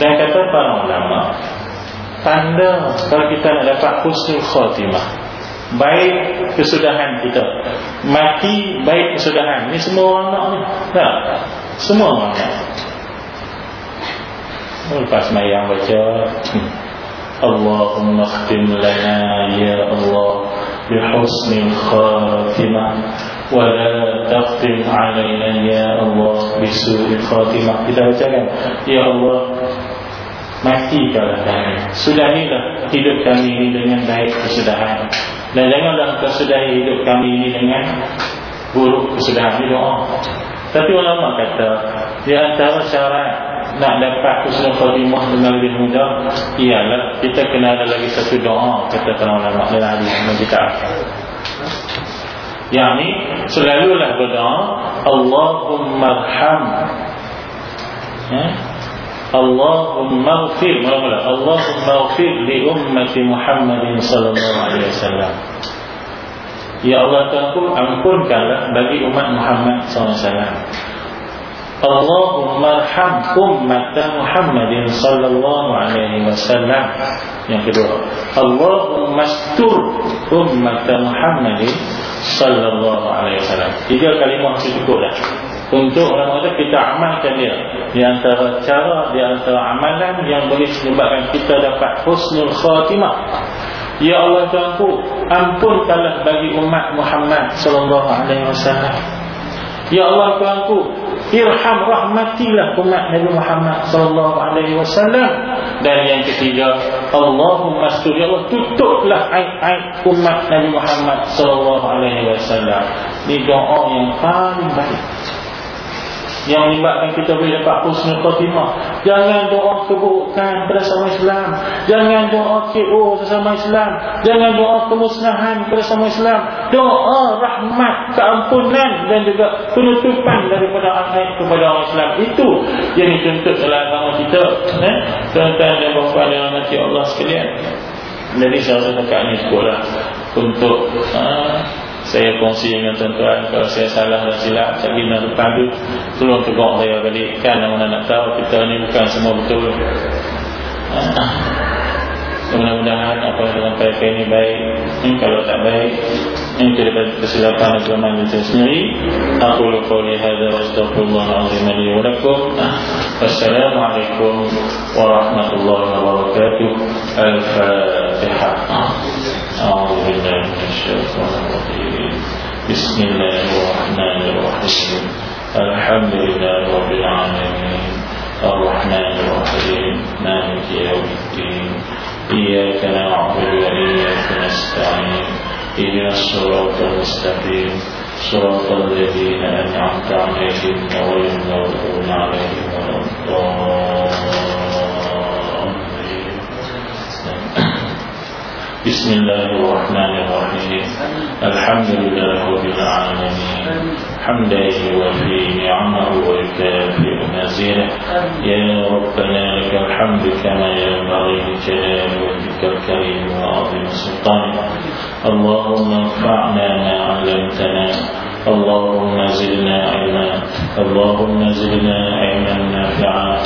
Dan kata para ulama Tanda kalau kita nak dapat husnul khatimah Baik kesudahan kita Mati baik kesudahan Ini semua orang nak ni Tak? Semua orang nak Lepas mayang baca Allahumma khtim lana ya Allah Bihusnil khatimah ولا تختم علينا يا الله بسوء الخاتمة kita bacakan ya Allah matikanlah kami. Sudahilah hidup kami ini dengan baik kesudahan. Dan janganlah kau sudahi hidup kami ini dengan buruk kesudahan. Ini doa. Tapi ulama kata di antara syarat nak dapat husnul khatimah dengan lebih mudah ialah kita kena ada lagi satu doa kata para ulama dalam hadis yang kita yang ni selalulah berdoa Allahumma arham. Ya? Allahumma ghafir mula-mula Allahumma ghafir li ummati Muhammadin sallallahu alaihi wasallam. Ya Allah Tuhanku ampunkanlah bagi umat Muhammad sallallahu alaihi wasallam. Allahumma arham ummata Muhammadin sallallahu alaihi wasallam. Yang kedua Allahumma astur ummata Muhammadin sallallahu alaihi wasallam. Tiga kalimah cukup dah untuk orang kata kita amalkan dia. Di antara cara di antara amalan yang boleh menyebabkan kita dapat husnul khatimah. Ya Allah Tuhanku ampunkanlah bagi umat Muhammad sallallahu alaihi wasallam. Ya Allah Tuhanku irham rahmatilah umat Nabi Muhammad sallallahu alaihi wasallam. Dan yang ketiga Allahumma astur ya Allah tutuplah aib-aib umat Nabi Muhammad sallallahu alaihi wasallam. Ni doa yang paling baik yang menyebabkan kita boleh dapat husnul khatimah. Jangan doa keburukan pada sesama Islam. Jangan doa KO sesama Islam. Jangan doa kemusnahan pada sesama Islam. Doa rahmat, keampunan dan juga penutupan daripada aib kepada orang Islam. Itu yang dituntut dalam agama kita. Eh? Tuan-tuan dan puan yang Allah sekalian. Jadi saya rasa ini sekolah untuk uh, saya kongsi dengan tuan-tuan kalau saya salah dan silap saya bina depan tu tolong tegak saya balik. Kan mana nak tahu kita ni bukan semua betul. Mudah-mudahan apa yang sampaikan ini baik. Hmm, kalau tak baik ini terdapat kesilapan agama kita sendiri. Aku lupa lihada wa astagfirullahaladzim lakum. Wassalamualaikum warahmatullahi wabarakatuh. Al-fatihah أعوذ بالله من الشيطان الرجيم. بسم الله الرحمن الرحيم. الحمد لله رب العالمين. الرحمن الرحيم. مالك يوم الدين. إياك نعبد وإياك نستعين. إهدنا الصراط المستقيم. صراط الذين أنعمت عليهم غير المغضوب عليهم بسم الله الرحمن الرحيم. الحمد لله رب العالمين. حمدا يوفي نعمه ويكافئ مزيده يا ربنا لك الحمد كما ينبغي لجلال وجهك الكريم وعظيم سلطانك. اللهم انفعنا ما علمتنا. اللهم زدنا علما. اللهم زدنا علما نافعا.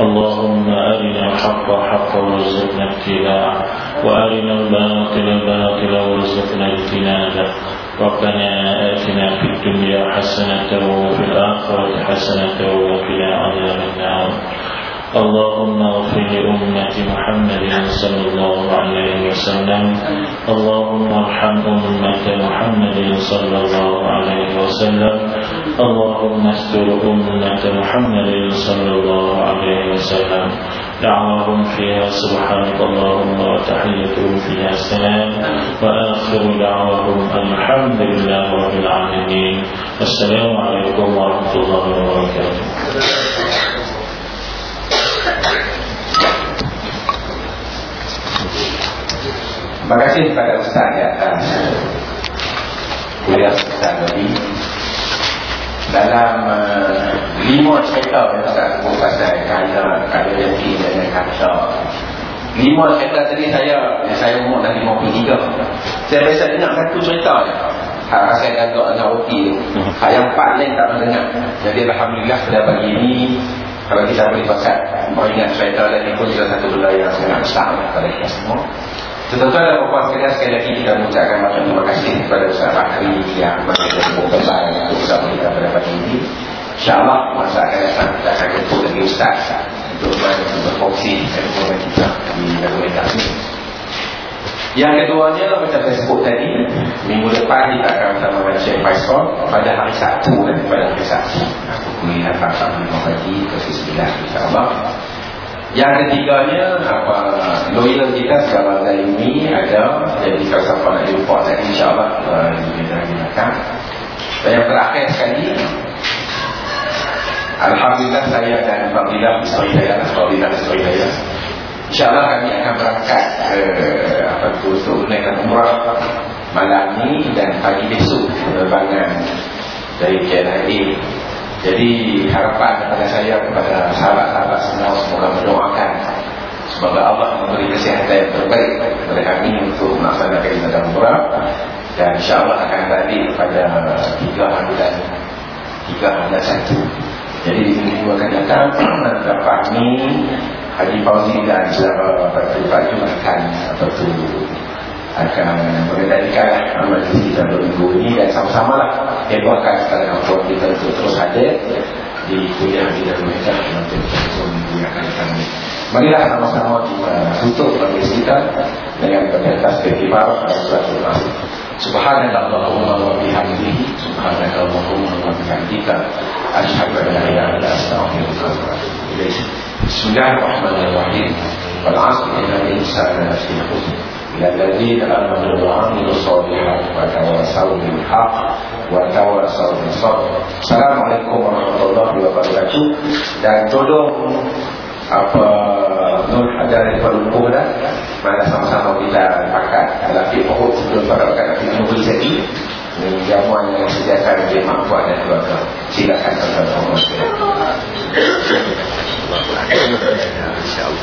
اللهم أرنا الحق حقا وارزقنا اتباعه وأرنا الباطل باطلا وارزقنا اجتنابه. ربنا آتنا في الدنيا حسنة وفي الآخرة حسنة وقنا عذاب النار. اللهم اغفر لأمة محمد صلى الله عليه وسلم. اللهم ارحم أمة محمد صلى الله عليه وسلم. اللهم استر أمة محمد صلى الله عليه وسلم. دعواهم فيها سبحانك اللهم وتحيتهم فيها السلام. وآخر دعواهم الحمد لله رب العالمين. السلام عليكم ورحمة الله وبركاته. Terima kasih kepada Ustaz di atas kuliah Ustaz tadi. Dalam uh, lima cerita yang tak sebut pasal kaya, kaya jati dan kata. Lima cerita tadi saya, saya umur dah 53. Saya biasa dengar satu cerita je. Hak rasa gagak dengan roti. Hak yang empat lain tak pernah dengar. Jadi Alhamdulillah pada pagi ini kalau kita boleh bakat Mengingat cerita lagi pun Juga satu benda yang sangat besar Pada kita semua Tentu-tentu ada beberapa sekali Sekali lagi kita mengucapkan Macam terima kasih kepada Ustaz Bakri Yang pembersama Untuk bersama kita pada pagi ini. InsyaAllah Masa akan datang Kita akan jemput lagi Ustaz. Untuk berfungsi Dan kita Di dokumentasi yang keduanya macam saya sebut tadi Minggu depan kita akan bersama dengan Syekh Faisal Pada hari Sabtu kan Pada hari Sabtu. Pukul 8 sampai 5 pagi Ke 9 insyaAllah. Yang ketiganya apa Lawyer kita sekarang dari ini ada Jadi kalau siapa nak jumpa tadi InsyaAllah makan Dan yang terakhir sekali Alhamdulillah saya dan Fadilah Fadilah Fadilah Fadilah InsyaAllah kami akan berangkat ke apa tu untuk menaikkan umrah malam ni dan pagi besok penerbangan dari KLIA. Jadi harapan kepada saya kepada sahabat-sahabat semua semoga mendoakan semoga Allah memberi kesihatan yang terbaik kepada kami untuk melaksanakan ibadah umrah dan insyaAllah akan balik pada tiga bulan tiga bulan satu. Jadi di minggu akan datang dapat ni Haji Fauzi dan beberapa baju akan apa tu akan mengendalikan amal kita berminggu ini dan sama-sama lah hebohkan sekarang kampung kita untuk terus hadir di kuliah di dalam mereka nanti untuk minggu yang akan datang. Marilah sama-sama kita tutup majlis kita dengan berkata istighfar dan suatu masuk. Subhanallahumma wa bihamdihi subhanallahumma wa bihamdika asyhadu an la ilaha illa anta astaghfiruka wa atubu ilaik. بسم الله الرحمن الرحيم والعصر إن الإنسان لفي خسر إلى الذين آمنوا وعملوا الصالحات وتواصوا بالحق وتواصوا بالصبر السلام عليكم ورحمة الله وبركاته dan tolong apa Nur yang berlumpur dah mana sama-sama kita pakat. Laki pokok sebelum pada pakat menunggu jadi ini jamuan yang sediakan oleh mak buat dan keluarga silakan tuan-tuan Allah InsyaAllah